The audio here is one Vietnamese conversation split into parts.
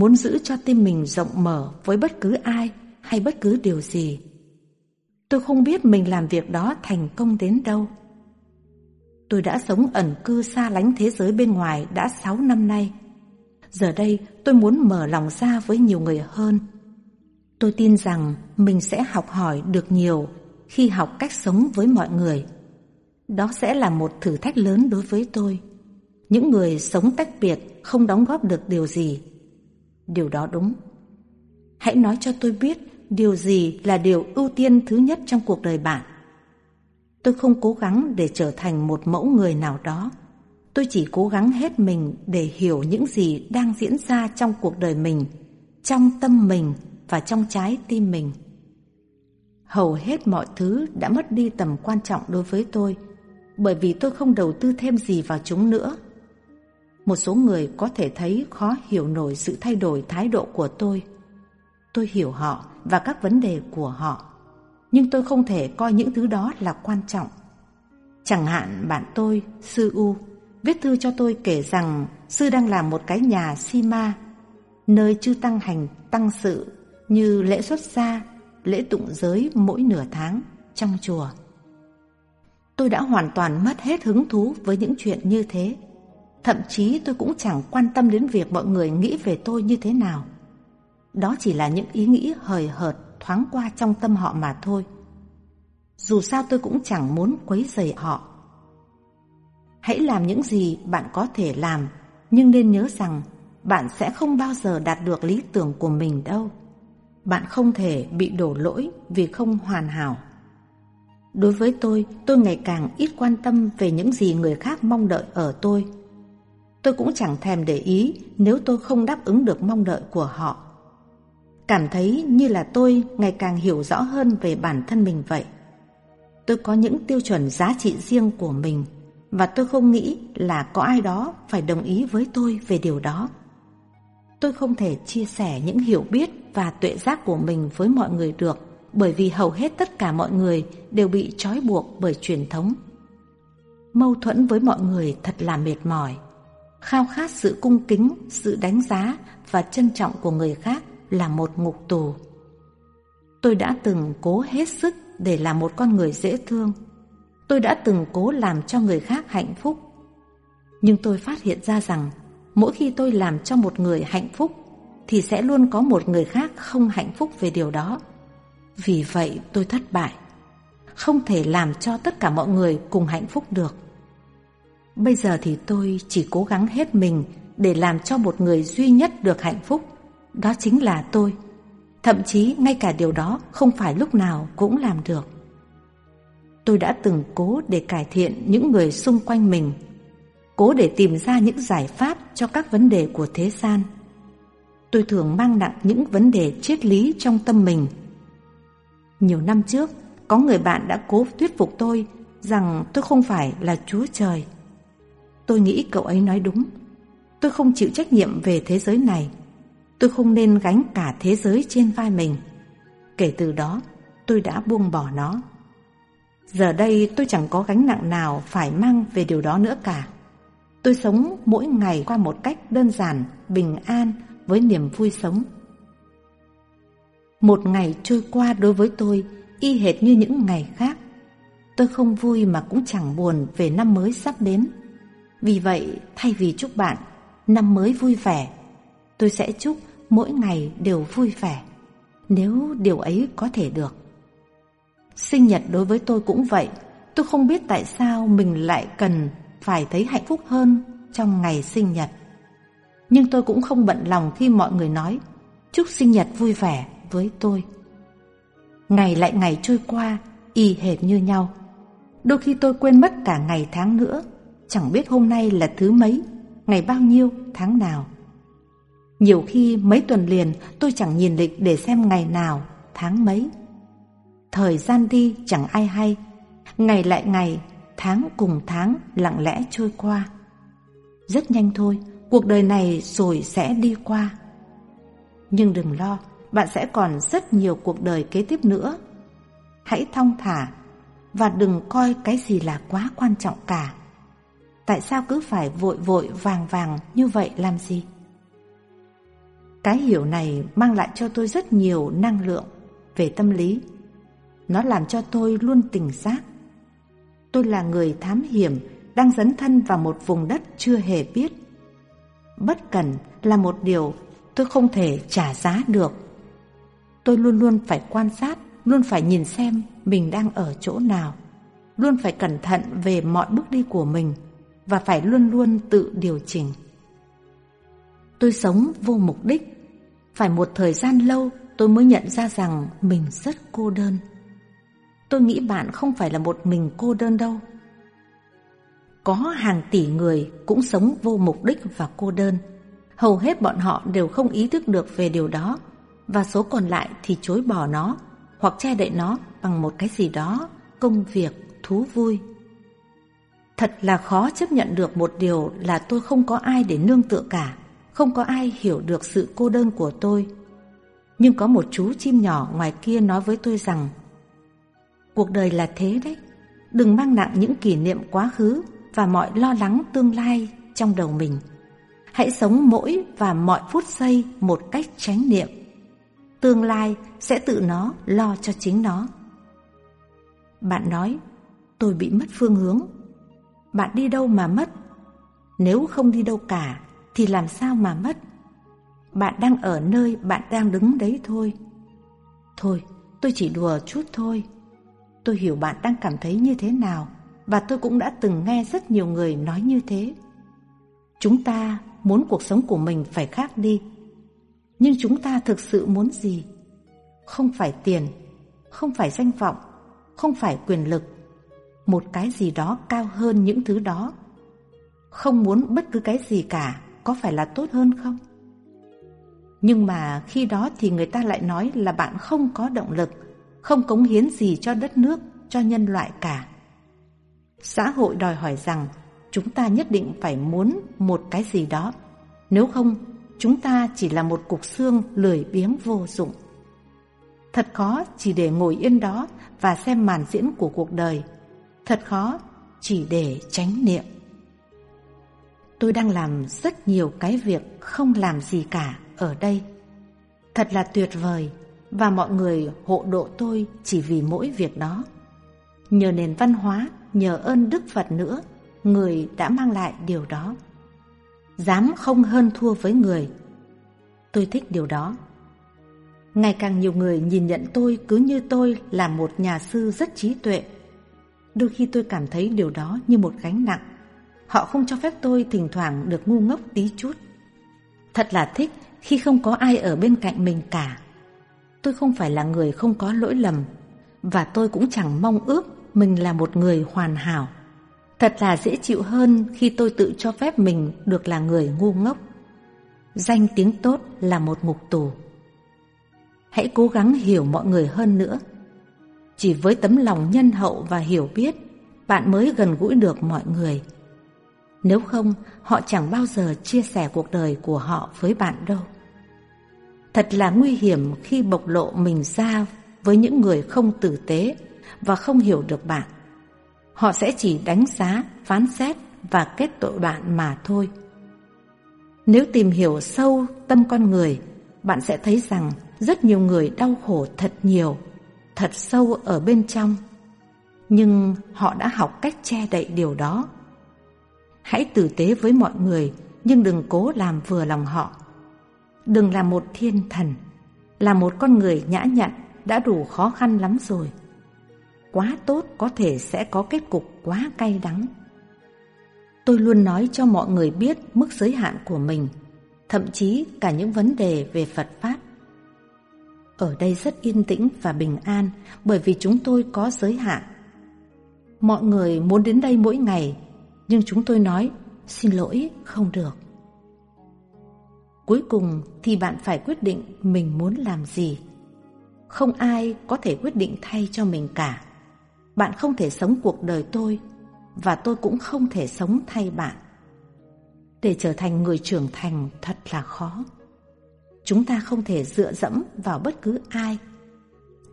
Muốn giữ cho tim mình rộng mở với bất cứ ai hay bất cứ điều gì. Tôi không biết mình làm việc đó thành công đến đâu. Tôi đã sống ẩn cư xa lánh thế giới bên ngoài đã 6 năm nay. Giờ đây tôi muốn mở lòng ra với nhiều người hơn. Tôi tin rằng mình sẽ học hỏi được nhiều khi học cách sống với mọi người. Đó sẽ là một thử thách lớn đối với tôi. Những người sống tách biệt không đóng góp được điều gì. Điều đó đúng. Hãy nói cho tôi biết điều gì là điều ưu tiên thứ nhất trong cuộc đời bạn. Tôi không cố gắng để trở thành một mẫu người nào đó. Tôi chỉ cố gắng hết mình để hiểu những gì đang diễn ra trong cuộc đời mình, trong tâm mình và trong trái tim mình. Hầu hết mọi thứ đã mất đi tầm quan trọng đối với tôi, bởi vì tôi không đầu tư thêm gì vào chúng nữa. Một số người có thể thấy khó hiểu nổi sự thay đổi thái độ của tôi. Tôi hiểu họ và các vấn đề của họ, nhưng tôi không thể coi những thứ đó là quan trọng. Chẳng hạn bạn tôi, Sư U, viết thư cho tôi kể rằng Sư đang làm một cái nhà Sima, nơi chư tăng hành tăng sự như lễ xuất gia, lễ tụng giới mỗi nửa tháng trong chùa. Tôi đã hoàn toàn mất hết hứng thú với những chuyện như thế. Thậm chí tôi cũng chẳng quan tâm đến việc mọi người nghĩ về tôi như thế nào. Đó chỉ là những ý nghĩ hời hợt thoáng qua trong tâm họ mà thôi. Dù sao tôi cũng chẳng muốn quấy rầy họ. Hãy làm những gì bạn có thể làm, nhưng nên nhớ rằng bạn sẽ không bao giờ đạt được lý tưởng của mình đâu. Bạn không thể bị đổ lỗi vì không hoàn hảo. Đối với tôi, tôi ngày càng ít quan tâm về những gì người khác mong đợi ở tôi. Tôi cũng chẳng thèm để ý nếu tôi không đáp ứng được mong đợi của họ. Cảm thấy như là tôi ngày càng hiểu rõ hơn về bản thân mình vậy. Tôi có những tiêu chuẩn giá trị riêng của mình và tôi không nghĩ là có ai đó phải đồng ý với tôi về điều đó. Tôi không thể chia sẻ những hiểu biết và tuệ giác của mình với mọi người được bởi vì hầu hết tất cả mọi người đều bị trói buộc bởi truyền thống. Mâu thuẫn với mọi người thật là mệt mỏi. Khao khát sự cung kính, sự đánh giá và trân trọng của người khác là một ngục tù. Tôi đã từng cố hết sức để làm một con người dễ thương. Tôi đã từng cố làm cho người khác hạnh phúc. Nhưng tôi phát hiện ra rằng mỗi khi tôi làm cho một người hạnh phúc thì sẽ luôn có một người khác không hạnh phúc về điều đó. Vì vậy tôi thất bại. Không thể làm cho tất cả mọi người cùng hạnh phúc được. Bây giờ thì tôi chỉ cố gắng hết mình để làm cho một người duy nhất được hạnh phúc. Đó chính là tôi. Thậm chí ngay cả điều đó không phải lúc nào cũng làm được. Tôi đã từng cố để cải thiện những người xung quanh mình, cố để tìm ra những giải pháp cho các vấn đề của thế gian. Tôi thường mang nặng những vấn đề triết lý trong tâm mình. Nhiều năm trước, có người bạn đã cố thuyết phục tôi rằng tôi không phải là Chúa Trời. Tôi nghĩ cậu ấy nói đúng. Tôi không chịu trách nhiệm về thế giới này. Tôi không nên gánh cả thế giới trên vai mình. Kể từ đó, tôi đã buông bỏ nó. Giờ đây tôi chẳng có gánh nặng nào phải mang về điều đó nữa cả. Tôi sống mỗi ngày qua một cách đơn giản, bình an với niềm vui sống. Một ngày trôi qua đối với tôi y hệt như những ngày khác. Tôi không vui mà cũng chẳng buồn về năm mới sắp đến. Vì vậy, thay vì chúc bạn năm mới vui vẻ, tôi sẽ chúc mỗi ngày đều vui vẻ, nếu điều ấy có thể được. Sinh nhật đối với tôi cũng vậy, tôi không biết tại sao mình lại cần phải thấy hạnh phúc hơn trong ngày sinh nhật. Nhưng tôi cũng không bận lòng khi mọi người nói chúc sinh nhật vui vẻ với tôi. Ngày lại ngày trôi qua, y hệt như nhau. Đôi khi tôi quên mất cả ngày tháng nữa, chẳng biết hôm nay là thứ mấy, ngày bao nhiêu, tháng nào. Nhiều khi mấy tuần liền tôi chẳng nhìn lịch để xem ngày nào, tháng mấy. Thời gian đi chẳng ai hay, ngày lại ngày, tháng cùng tháng lặng lẽ trôi qua. Rất nhanh thôi, cuộc đời này rồi sẽ đi qua. Nhưng đừng lo, bạn sẽ còn rất nhiều cuộc đời kế tiếp nữa. Hãy thong thả và đừng coi cái gì là quá quan trọng cả. Tại sao cứ phải vội vội vàng vàng như vậy làm gì? Cái hiểu này mang lại cho tôi rất nhiều năng lượng về tâm lý. Nó làm cho tôi luôn tỉnh giác. Tôi là người thám hiểm đang dấn thân vào một vùng đất chưa hề biết. Bất cần là một điều tôi không thể trả giá được. Tôi luôn luôn phải quan sát, luôn phải nhìn xem mình đang ở chỗ nào. Luôn phải cẩn thận về mọi bước đi của mình và phải luôn luôn tự điều chỉnh. Tôi sống vô mục đích. Phải một thời gian lâu tôi mới nhận ra rằng mình rất cô đơn. Tôi nghĩ bạn không phải là một mình cô đơn đâu. Có hàng tỷ người cũng sống vô mục đích và cô đơn. Hầu hết bọn họ đều không ý thức được về điều đó và số còn lại thì chối bỏ nó hoặc che đậy nó bằng một cái gì đó, công việc, thú vui. Thật là khó chấp nhận được một điều là tôi không có ai để nương tựa cả, không có ai hiểu được sự cô đơn của tôi. Nhưng có một chú chim nhỏ ngoài kia nói với tôi rằng Cuộc đời là thế đấy, đừng mang nặng những kỷ niệm quá khứ và mọi lo lắng tương lai trong đầu mình. Hãy sống mỗi và mọi phút giây một cách tránh niệm. Tương lai sẽ tự nó lo cho chính nó. Bạn nói, tôi bị mất phương hướng. Bạn đi đâu mà mất? Nếu không đi đâu cả, thì làm sao mà mất? Bạn đang ở nơi bạn đang đứng đấy thôi. Thôi, tôi chỉ đùa chút thôi. Tôi hiểu bạn đang cảm thấy như thế nào và tôi cũng đã từng nghe rất nhiều người nói như thế. Chúng ta muốn cuộc sống của mình phải khác đi. Nhưng chúng ta thực sự muốn gì? Không phải tiền, không phải danh vọng, không phải quyền lực. Một cái gì đó cao hơn những thứ đó. Không muốn bất cứ cái gì cả, có phải là tốt hơn không? Nhưng mà khi đó thì người ta lại nói là bạn không có động lực, không cống hiến gì cho đất nước, cho nhân loại cả. Xã hội đòi hỏi rằng chúng ta nhất định phải muốn một cái gì đó. Nếu không, chúng ta chỉ là một cục xương lười biếng vô dụng. Thật khó chỉ để ngồi yên đó và xem màn diễn của cuộc đời. Thật khó chỉ để tránh niệm. Tôi đang làm rất nhiều cái việc không làm gì cả ở đây. Thật là tuyệt vời và mọi người hộ độ tôi chỉ vì mỗi việc đó. Nhờ nền văn hóa, nhờ ơn Đức Phật nữa, người đã mang lại điều đó. Dám không hơn thua với người. Tôi thích điều đó. Ngày càng nhiều người nhìn nhận tôi cứ như tôi là một nhà sư rất trí tuệ. Đôi khi tôi cảm thấy điều đó như một gánh nặng. Họ không cho phép tôi thỉnh thoảng được ngu ngốc tí chút. Thật là thích khi không có ai ở bên cạnh mình cả. Tôi không phải là người không có lỗi lầm, và tôi cũng chẳng mong ước mình là một người hoàn hảo. Thật là dễ chịu hơn khi tôi tự cho phép mình được là người ngu ngốc. Danh tiếng tốt là một ngục tù. Hãy cố gắng hiểu mọi người hơn nữa. Chỉ với tấm lòng nhân hậu và hiểu biết, bạn mới gần gũi được mọi người. Nếu không, họ chẳng bao giờ chia sẻ cuộc đời của họ với bạn đâu. Thật là nguy hiểm khi bộc lộ mình ra với những người không tử tế và không hiểu được bạn. Họ sẽ chỉ đánh giá, phán xét và kết tội bạn mà thôi. Nếu tìm hiểu sâu tâm con người, bạn sẽ thấy rằng rất nhiều người đau khổ thật nhiều, thật sâu ở bên trong. Nhưng họ đã học cách che đậy điều đó. Hãy tử tế với mọi người, nhưng đừng cố làm vừa lòng họ. Đừng là một thiên thần, là một con người nhã nhặn đã đủ khó khăn lắm rồi quá tốt có thể sẽ có kết cục quá cay đắng. Tôi luôn nói cho mọi người biết mức giới hạn của mình, thậm chí cả những vấn đề về Phật Pháp. Ở đây rất yên tĩnh và bình an bởi vì chúng tôi có giới hạn. Mọi người muốn đến đây mỗi ngày, nhưng chúng tôi nói xin lỗi không được. Cuối cùng thì bạn phải quyết định mình muốn làm gì. Không ai có thể quyết định thay cho mình cả. Bạn không thể sống cuộc đời tôi Và tôi cũng không thể sống thay bạn Để trở thành người trưởng thành thật là khó Chúng ta không thể dựa dẫm vào bất cứ ai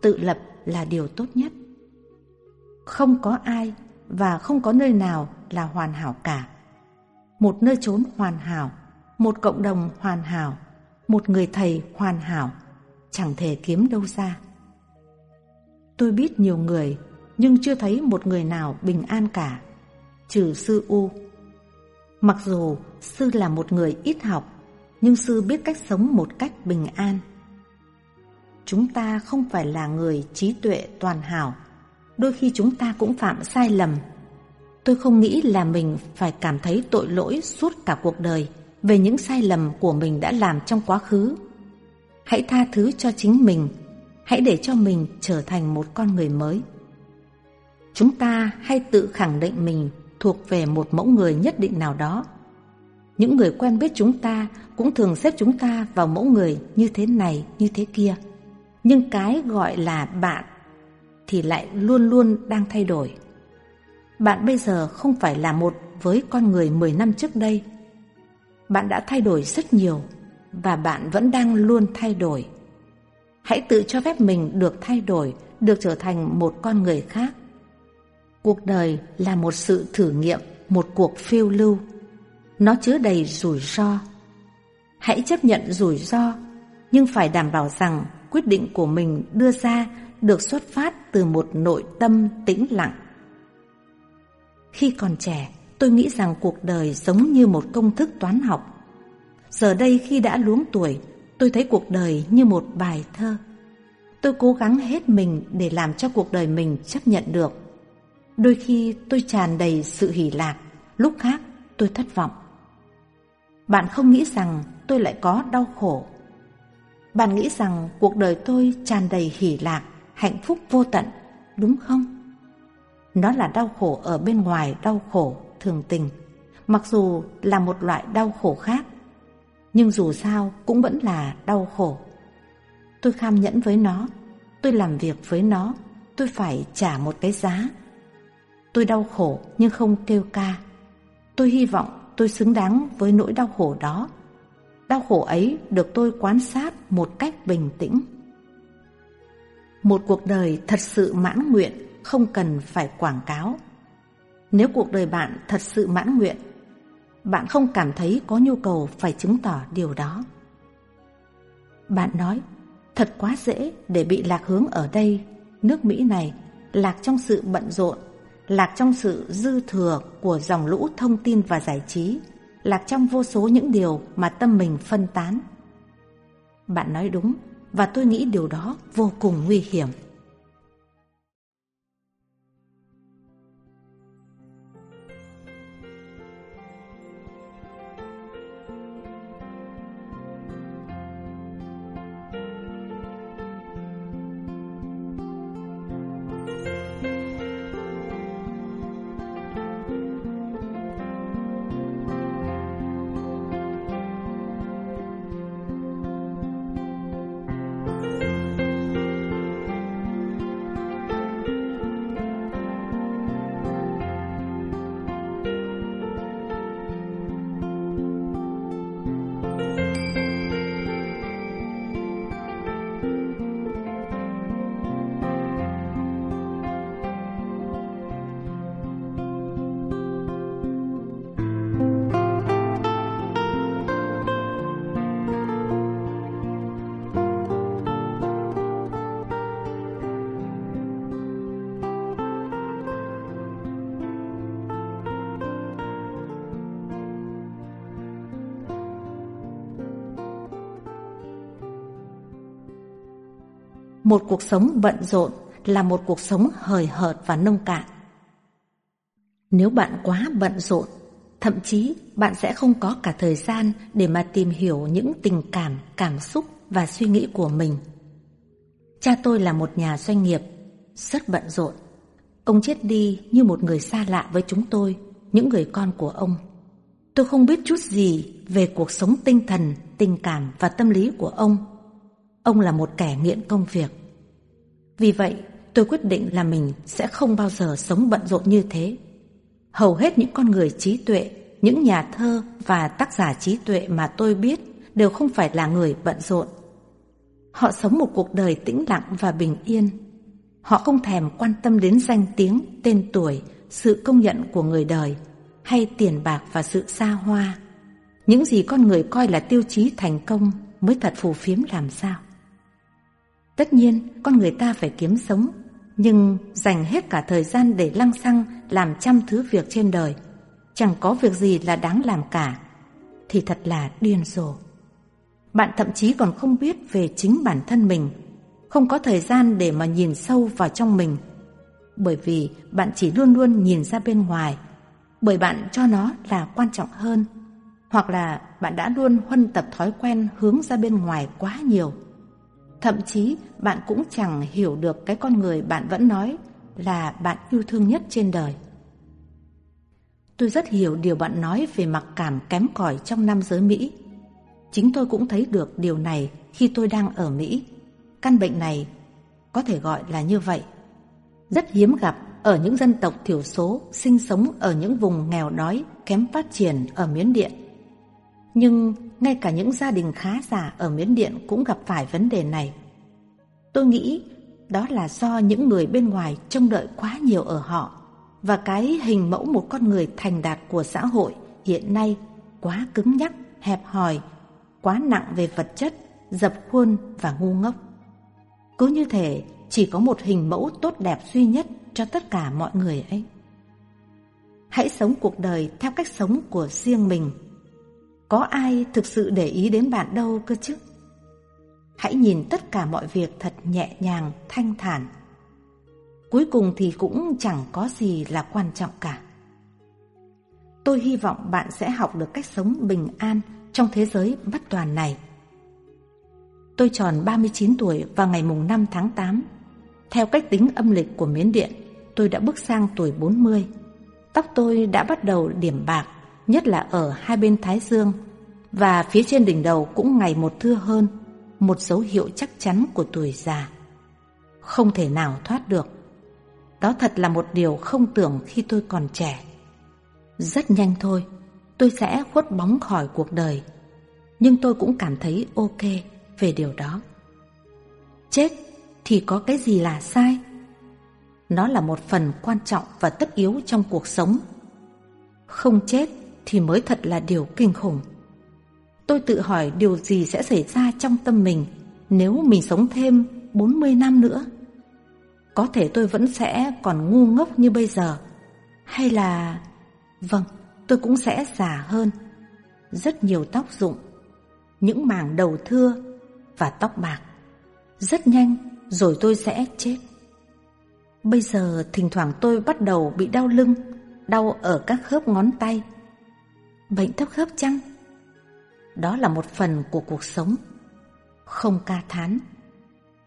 Tự lập là điều tốt nhất Không có ai và không có nơi nào là hoàn hảo cả Một nơi trốn hoàn hảo Một cộng đồng hoàn hảo một người thầy hoàn hảo, chẳng thể kiếm đâu ra. Tôi biết nhiều người, nhưng chưa thấy một người nào bình an cả, trừ sư U. Mặc dù sư là một người ít học, nhưng sư biết cách sống một cách bình an. Chúng ta không phải là người trí tuệ toàn hảo, đôi khi chúng ta cũng phạm sai lầm. Tôi không nghĩ là mình phải cảm thấy tội lỗi suốt cả cuộc đời về những sai lầm của mình đã làm trong quá khứ. Hãy tha thứ cho chính mình, hãy để cho mình trở thành một con người mới. Chúng ta hay tự khẳng định mình thuộc về một mẫu người nhất định nào đó. Những người quen biết chúng ta cũng thường xếp chúng ta vào mẫu người như thế này, như thế kia. Nhưng cái gọi là bạn thì lại luôn luôn đang thay đổi. Bạn bây giờ không phải là một với con người 10 năm trước đây. Bạn đã thay đổi rất nhiều và bạn vẫn đang luôn thay đổi. Hãy tự cho phép mình được thay đổi, được trở thành một con người khác. Cuộc đời là một sự thử nghiệm, một cuộc phiêu lưu. Nó chứa đầy rủi ro. Hãy chấp nhận rủi ro, nhưng phải đảm bảo rằng quyết định của mình đưa ra được xuất phát từ một nội tâm tĩnh lặng. Khi còn trẻ, tôi nghĩ rằng cuộc đời giống như một công thức toán học. Giờ đây khi đã luống tuổi, tôi thấy cuộc đời như một bài thơ. Tôi cố gắng hết mình để làm cho cuộc đời mình chấp nhận được. Đôi khi tôi tràn đầy sự hỉ lạc, lúc khác tôi thất vọng. Bạn không nghĩ rằng tôi lại có đau khổ. Bạn nghĩ rằng cuộc đời tôi tràn đầy hỉ lạc, hạnh phúc vô tận, đúng không? Nó là đau khổ ở bên ngoài đau khổ thường tình, mặc dù là một loại đau khổ khác, nhưng dù sao cũng vẫn là đau khổ. Tôi kham nhẫn với nó, tôi làm việc với nó, tôi phải trả một cái giá. Tôi đau khổ nhưng không kêu ca. Tôi hy vọng tôi xứng đáng với nỗi đau khổ đó. Đau khổ ấy được tôi quan sát một cách bình tĩnh. Một cuộc đời thật sự mãn nguyện không cần phải quảng cáo. Nếu cuộc đời bạn thật sự mãn nguyện, bạn không cảm thấy có nhu cầu phải chứng tỏ điều đó. Bạn nói, thật quá dễ để bị lạc hướng ở đây, nước Mỹ này, lạc trong sự bận rộn, lạc trong sự dư thừa của dòng lũ thông tin và giải trí, lạc trong vô số những điều mà tâm mình phân tán. Bạn nói đúng, và tôi nghĩ điều đó vô cùng nguy hiểm. Một cuộc sống bận rộn là một cuộc sống hời hợt và nông cạn. Nếu bạn quá bận rộn, thậm chí bạn sẽ không có cả thời gian để mà tìm hiểu những tình cảm, cảm xúc và suy nghĩ của mình. Cha tôi là một nhà doanh nghiệp, rất bận rộn. Ông chết đi như một người xa lạ với chúng tôi, những người con của ông. Tôi không biết chút gì về cuộc sống tinh thần, tình cảm và tâm lý của ông. Ông là một kẻ nghiện công việc. Vì vậy, tôi quyết định là mình sẽ không bao giờ sống bận rộn như thế. Hầu hết những con người trí tuệ, những nhà thơ và tác giả trí tuệ mà tôi biết đều không phải là người bận rộn. Họ sống một cuộc đời tĩnh lặng và bình yên. Họ không thèm quan tâm đến danh tiếng, tên tuổi, sự công nhận của người đời, hay tiền bạc và sự xa hoa. Những gì con người coi là tiêu chí thành công mới thật phù phiếm làm sao. Tất nhiên, con người ta phải kiếm sống, nhưng dành hết cả thời gian để lăng xăng làm trăm thứ việc trên đời, chẳng có việc gì là đáng làm cả, thì thật là điên rồ. Bạn thậm chí còn không biết về chính bản thân mình, không có thời gian để mà nhìn sâu vào trong mình, bởi vì bạn chỉ luôn luôn nhìn ra bên ngoài, bởi bạn cho nó là quan trọng hơn, hoặc là bạn đã luôn huân tập thói quen hướng ra bên ngoài quá nhiều. Thậm chí bạn cũng chẳng hiểu được cái con người bạn vẫn nói là bạn yêu thương nhất trên đời. Tôi rất hiểu điều bạn nói về mặc cảm kém cỏi trong nam giới Mỹ. Chính tôi cũng thấy được điều này khi tôi đang ở Mỹ. Căn bệnh này có thể gọi là như vậy. Rất hiếm gặp ở những dân tộc thiểu số sinh sống ở những vùng nghèo đói, kém phát triển ở Miến Điện. Nhưng ngay cả những gia đình khá giả ở Miến Điện cũng gặp phải vấn đề này. Tôi nghĩ đó là do những người bên ngoài trông đợi quá nhiều ở họ và cái hình mẫu một con người thành đạt của xã hội hiện nay quá cứng nhắc, hẹp hòi, quá nặng về vật chất, dập khuôn và ngu ngốc. Cứ như thể chỉ có một hình mẫu tốt đẹp duy nhất cho tất cả mọi người ấy. Hãy sống cuộc đời theo cách sống của riêng mình. Có ai thực sự để ý đến bạn đâu cơ chứ? Hãy nhìn tất cả mọi việc thật nhẹ nhàng, thanh thản. Cuối cùng thì cũng chẳng có gì là quan trọng cả. Tôi hy vọng bạn sẽ học được cách sống bình an trong thế giới bất toàn này. Tôi tròn 39 tuổi vào ngày mùng 5 tháng 8. Theo cách tính âm lịch của Miến Điện, tôi đã bước sang tuổi 40. Tóc tôi đã bắt đầu điểm bạc, nhất là ở hai bên thái dương, và phía trên đỉnh đầu cũng ngày một thưa hơn, một dấu hiệu chắc chắn của tuổi già. Không thể nào thoát được. Đó thật là một điều không tưởng khi tôi còn trẻ. Rất nhanh thôi, tôi sẽ khuất bóng khỏi cuộc đời. Nhưng tôi cũng cảm thấy ok về điều đó. Chết thì có cái gì là sai? Nó là một phần quan trọng và tất yếu trong cuộc sống. Không chết thì mới thật là điều kinh khủng. Tôi tự hỏi điều gì sẽ xảy ra trong tâm mình nếu mình sống thêm 40 năm nữa. Có thể tôi vẫn sẽ còn ngu ngốc như bây giờ. Hay là... Vâng, tôi cũng sẽ già hơn. Rất nhiều tóc rụng, những mảng đầu thưa và tóc bạc. Rất nhanh rồi tôi sẽ chết. Bây giờ thỉnh thoảng tôi bắt đầu bị đau lưng, đau ở các khớp ngón tay. Bệnh thấp khớp chăng? Đó là một phần của cuộc sống. Không ca thán.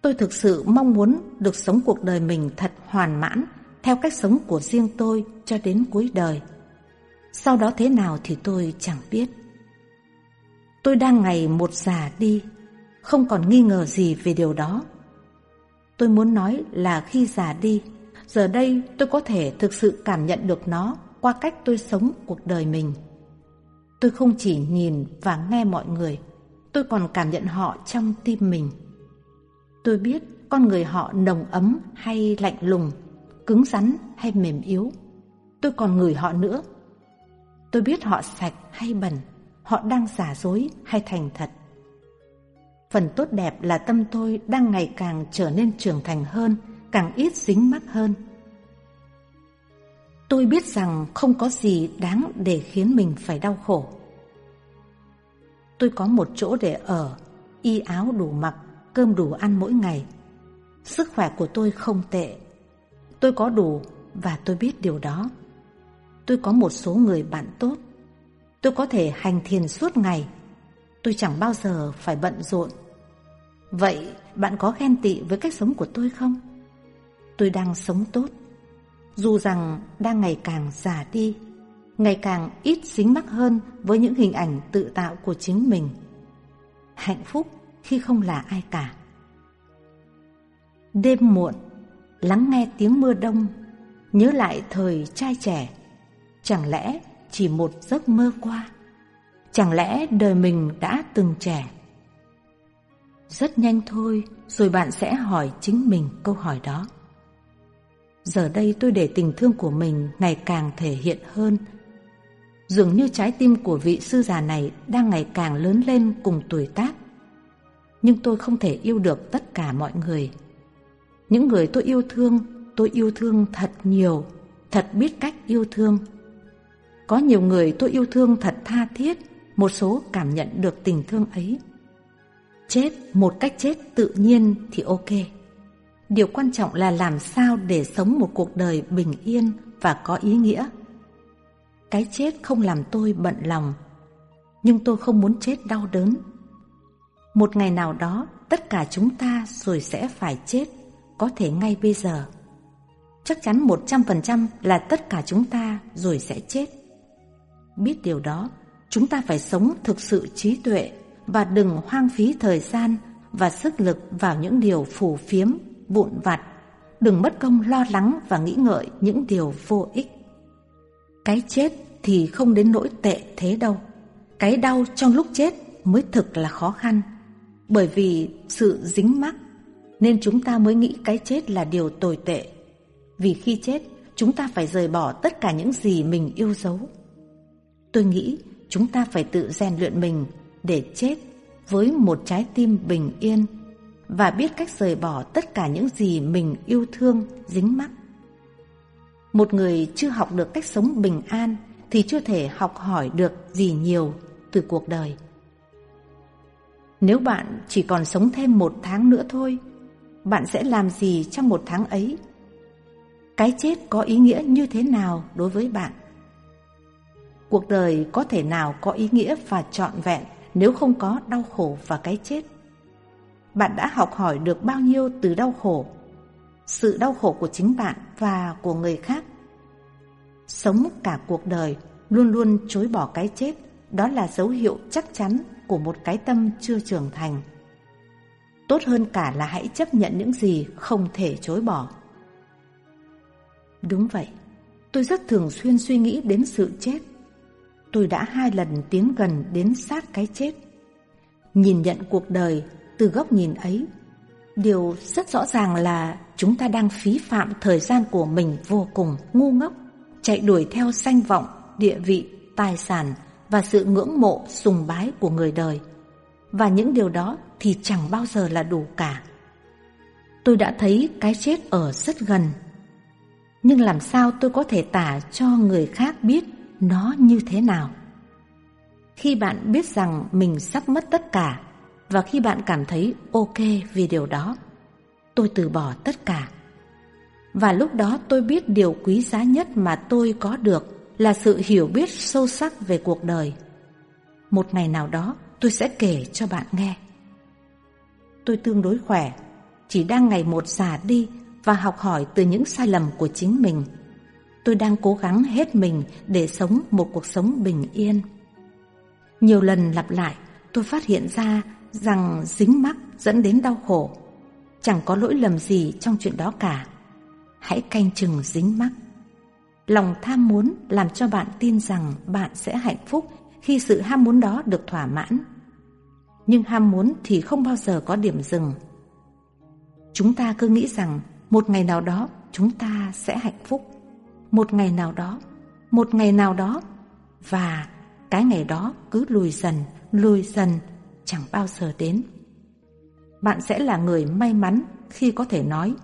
Tôi thực sự mong muốn được sống cuộc đời mình thật hoàn mãn theo cách sống của riêng tôi cho đến cuối đời. Sau đó thế nào thì tôi chẳng biết. Tôi đang ngày một già đi, không còn nghi ngờ gì về điều đó. Tôi muốn nói là khi già đi, giờ đây tôi có thể thực sự cảm nhận được nó qua cách tôi sống cuộc đời mình. Tôi không chỉ nhìn và nghe mọi người, tôi còn cảm nhận họ trong tim mình. Tôi biết con người họ nồng ấm hay lạnh lùng, cứng rắn hay mềm yếu. Tôi còn ngửi họ nữa. Tôi biết họ sạch hay bẩn, họ đang giả dối hay thành thật. Phần tốt đẹp là tâm tôi đang ngày càng trở nên trưởng thành hơn, càng ít dính mắc hơn. Tôi biết rằng không có gì đáng để khiến mình phải đau khổ. Tôi có một chỗ để ở, y áo đủ mặc, cơm đủ ăn mỗi ngày. Sức khỏe của tôi không tệ. Tôi có đủ và tôi biết điều đó. Tôi có một số người bạn tốt. Tôi có thể hành thiền suốt ngày. Tôi chẳng bao giờ phải bận rộn. Vậy bạn có ghen tị với cách sống của tôi không? Tôi đang sống tốt. Dù rằng đang ngày càng già đi, ngày càng ít dính mắc hơn với những hình ảnh tự tạo của chính mình. Hạnh phúc khi không là ai cả. Đêm muộn, lắng nghe tiếng mưa đông, nhớ lại thời trai trẻ. Chẳng lẽ chỉ một giấc mơ qua? Chẳng lẽ đời mình đã từng trẻ? Rất nhanh thôi, rồi bạn sẽ hỏi chính mình câu hỏi đó. Giờ đây tôi để tình thương của mình ngày càng thể hiện hơn. Dường như trái tim của vị sư già này đang ngày càng lớn lên cùng tuổi tác. nhưng tôi không thể yêu được tất cả mọi người. Những người tôi yêu thương, tôi yêu thương thật nhiều, thật biết cách yêu thương. Có nhiều người tôi yêu thương thật tha thiết, một số cảm nhận được tình thương ấy. Chết một cách chết tự nhiên thì ok. Điều quan trọng là làm sao để sống một cuộc đời bình yên và có ý nghĩa. Cái chết không làm tôi bận lòng, nhưng tôi không muốn chết đau đớn. Một ngày nào đó, tất cả chúng ta rồi sẽ phải chết, có thể ngay bây giờ. Chắc chắn 100% là tất cả chúng ta rồi sẽ chết. Biết điều đó, chúng ta phải sống thực sự trí tuệ và đừng hoang phí thời gian và sức lực vào những điều phù phiếm, vụn vặt. Đừng mất công lo lắng và nghĩ ngợi những điều vô ích. Cái chết thì không đến nỗi tệ thế đâu. Cái đau trong lúc chết mới thực là khó khăn. Bởi vì sự dính mắc nên chúng ta mới nghĩ cái chết là điều tồi tệ. Vì khi chết, chúng ta phải rời bỏ tất cả những gì mình yêu dấu. Tôi nghĩ chúng ta phải tự rèn luyện mình để chết với một trái tim bình yên và biết cách rời bỏ tất cả những gì mình yêu thương, dính mắc. Một người chưa học được cách sống bình an thì chưa thể học hỏi được gì nhiều từ cuộc đời. Nếu bạn chỉ còn sống thêm một tháng nữa thôi, bạn sẽ làm gì trong một tháng ấy? Cái chết có ý nghĩa như thế nào đối với bạn? Cuộc đời có thể nào có ý nghĩa và trọn vẹn nếu không có đau khổ và cái chết? Bạn đã học hỏi được bao nhiêu từ đau khổ? Sự đau khổ của chính bạn và của người khác. Sống cả cuộc đời luôn luôn chối bỏ cái chết, đó là dấu hiệu chắc chắn của một cái tâm chưa trưởng thành. Tốt hơn cả là hãy chấp nhận những gì không thể chối bỏ. Đúng vậy, tôi rất thường xuyên suy nghĩ đến sự chết. Tôi đã hai lần tiến gần đến sát cái chết. Nhìn nhận cuộc đời từ góc nhìn ấy, điều rất rõ ràng là chúng ta đang phí phạm thời gian của mình vô cùng ngu ngốc, chạy đuổi theo danh vọng, địa vị, tài sản và sự ngưỡng mộ, sùng bái của người đời. Và những điều đó thì chẳng bao giờ là đủ cả. Tôi đã thấy cái chết ở rất gần. Nhưng làm sao tôi có thể tả cho người khác biết nó như thế nào? Khi bạn biết rằng mình sắp mất tất cả và khi bạn cảm thấy ok vì điều đó, tôi từ bỏ tất cả. Và lúc đó tôi biết điều quý giá nhất mà tôi có được là sự hiểu biết sâu sắc về cuộc đời. Một ngày nào đó tôi sẽ kể cho bạn nghe. Tôi tương đối khỏe, chỉ đang ngày một già đi và học hỏi từ những sai lầm của chính mình. Tôi đang cố gắng hết mình để sống một cuộc sống bình yên. Nhiều lần lặp lại, tôi phát hiện ra rằng dính mắc dẫn đến đau khổ. Chẳng có lỗi lầm gì trong chuyện đó cả. Hãy canh chừng dính mắc. Lòng tham muốn làm cho bạn tin rằng bạn sẽ hạnh phúc khi sự ham muốn đó được thỏa mãn. Nhưng ham muốn thì không bao giờ có điểm dừng. Chúng ta cứ nghĩ rằng một ngày nào đó chúng ta sẽ hạnh phúc. Một ngày nào đó, một ngày nào đó và cái ngày đó cứ lùi dần, lùi dần, chẳng bao giờ đến. Bạn sẽ là người may mắn khi có thể nói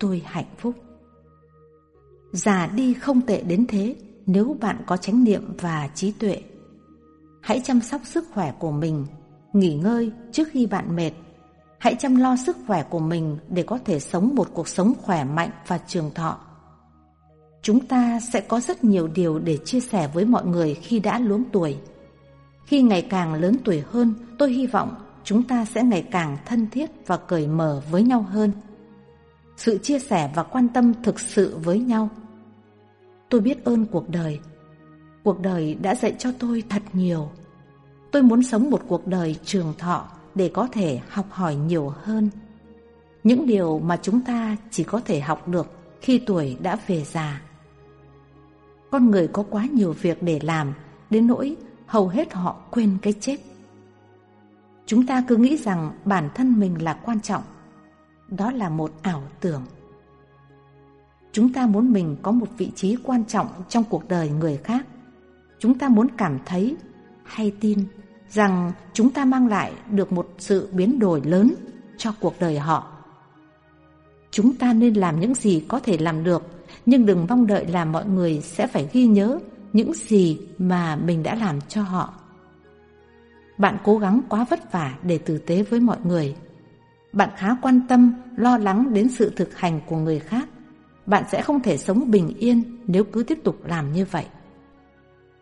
tôi hạnh phúc. Già đi không tệ đến thế nếu bạn có chánh niệm và trí tuệ. Hãy chăm sóc sức khỏe của mình, nghỉ ngơi trước khi bạn mệt. Hãy chăm lo sức khỏe của mình để có thể sống một cuộc sống khỏe mạnh và trường thọ. Chúng ta sẽ có rất nhiều điều để chia sẻ với mọi người khi đã luống tuổi. Khi ngày càng lớn tuổi hơn, tôi hy vọng chúng ta sẽ ngày càng thân thiết và cởi mở với nhau hơn. Sự chia sẻ và quan tâm thực sự với nhau Tôi biết ơn cuộc đời. Cuộc đời đã dạy cho tôi thật nhiều. Tôi muốn sống một cuộc đời trường thọ để có thể học hỏi nhiều hơn. Những điều mà chúng ta chỉ có thể học được khi tuổi đã về già. Con người có quá nhiều việc để làm, đến nỗi hầu hết họ quên cái chết. Chúng ta cứ nghĩ rằng bản thân mình là quan trọng. Đó là một ảo tưởng. Chúng ta muốn mình có một vị trí quan trọng trong cuộc đời người khác. Chúng ta muốn cảm thấy hay tin rằng chúng ta mang lại được một sự biến đổi lớn cho cuộc đời họ. Chúng ta nên làm những gì có thể làm được, nhưng đừng mong đợi là mọi người sẽ phải ghi nhớ những gì mà mình đã làm cho họ. Bạn cố gắng quá vất vả để tử tế với mọi người. Bạn khá quan tâm, lo lắng đến sự thực hành của người khác. Bạn sẽ không thể sống bình yên nếu cứ tiếp tục làm như vậy.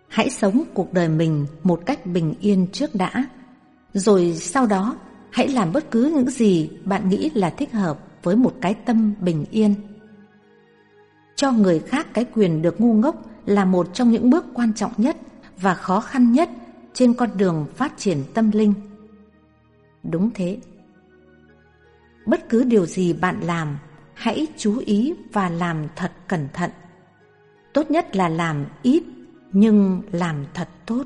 Hãy sống cuộc đời mình một cách bình yên trước đã. Rồi sau đó, hãy làm bất cứ những gì bạn nghĩ là thích hợp với một cái tâm bình yên. Cho người khác cái quyền được ngu ngốc là một trong những bước quan trọng nhất và khó khăn nhất trên con đường phát triển tâm linh. Đúng thế. Bất cứ điều gì bạn làm, hãy chú ý và làm thật cẩn thận. Tốt nhất là làm ít nhưng làm thật tốt.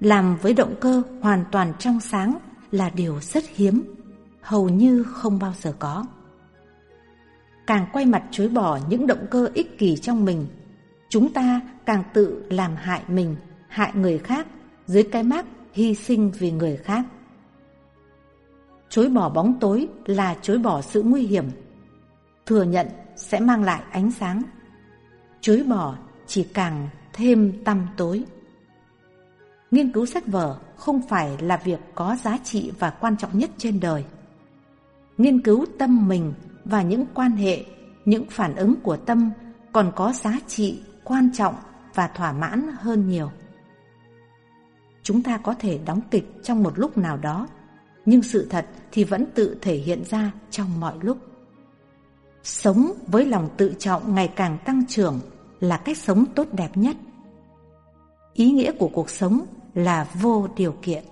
Làm với động cơ hoàn toàn trong sáng là điều rất hiếm, hầu như không bao giờ có. Càng quay mặt chối bỏ những động cơ ích kỷ trong mình, chúng ta càng tự làm hại mình, hại người khác dưới cái mác hy sinh vì người khác. Chối bỏ bóng tối là chối bỏ sự nguy hiểm. Thừa nhận sẽ mang lại ánh sáng. Chối bỏ chỉ càng thêm tăm tối. Nghiên cứu sách vở không phải là việc có giá trị và quan trọng nhất trên đời. Nghiên cứu tâm mình và những quan hệ, những phản ứng của tâm còn có giá trị quan trọng và thỏa mãn hơn nhiều. Chúng ta có thể đóng kịch trong một lúc nào đó, nhưng sự thật thì vẫn tự thể hiện ra trong mọi lúc. Sống với lòng tự trọng ngày càng tăng trưởng là cách sống tốt đẹp nhất. Ý nghĩa của cuộc sống là vô điều kiện.